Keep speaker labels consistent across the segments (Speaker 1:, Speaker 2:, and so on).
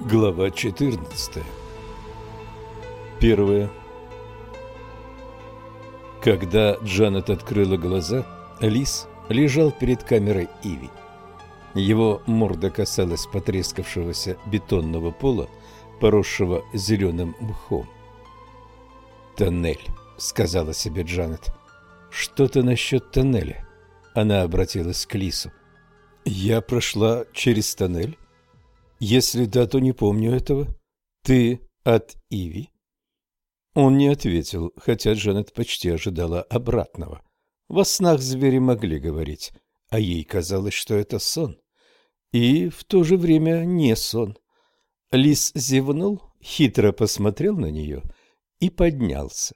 Speaker 1: Глава 14 Первое Когда Джанет открыла глаза, Лис лежал перед камерой Иви. Его морда касалась потрескавшегося бетонного пола, поросшего зеленым мхом. «Тоннель», — сказала себе Джанет. «Что-то насчет тоннеля». Она обратилась к Лису. «Я прошла через тоннель?» Если да, то не помню этого. Ты от Иви? Он не ответил, хотя Джанет почти ожидала обратного. Во снах звери могли говорить, а ей казалось, что это сон. И в то же время не сон. Лис зевнул, хитро посмотрел на нее и поднялся.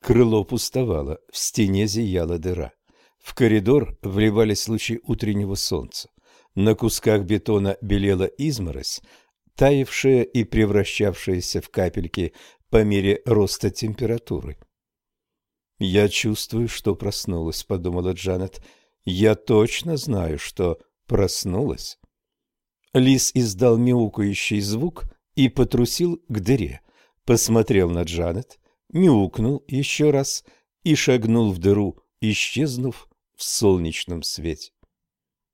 Speaker 1: Крыло пустовало, в стене зияла дыра. В коридор вливались лучи утреннего солнца. На кусках бетона белела изморозь, таявшая и превращавшаяся в капельки по мере роста температуры. «Я чувствую, что проснулась», — подумала Джанет. «Я точно знаю, что проснулась». Лис издал мяукающий звук и потрусил к дыре. Посмотрел на Джанет, мяукнул еще раз и шагнул в дыру, исчезнув в солнечном свете.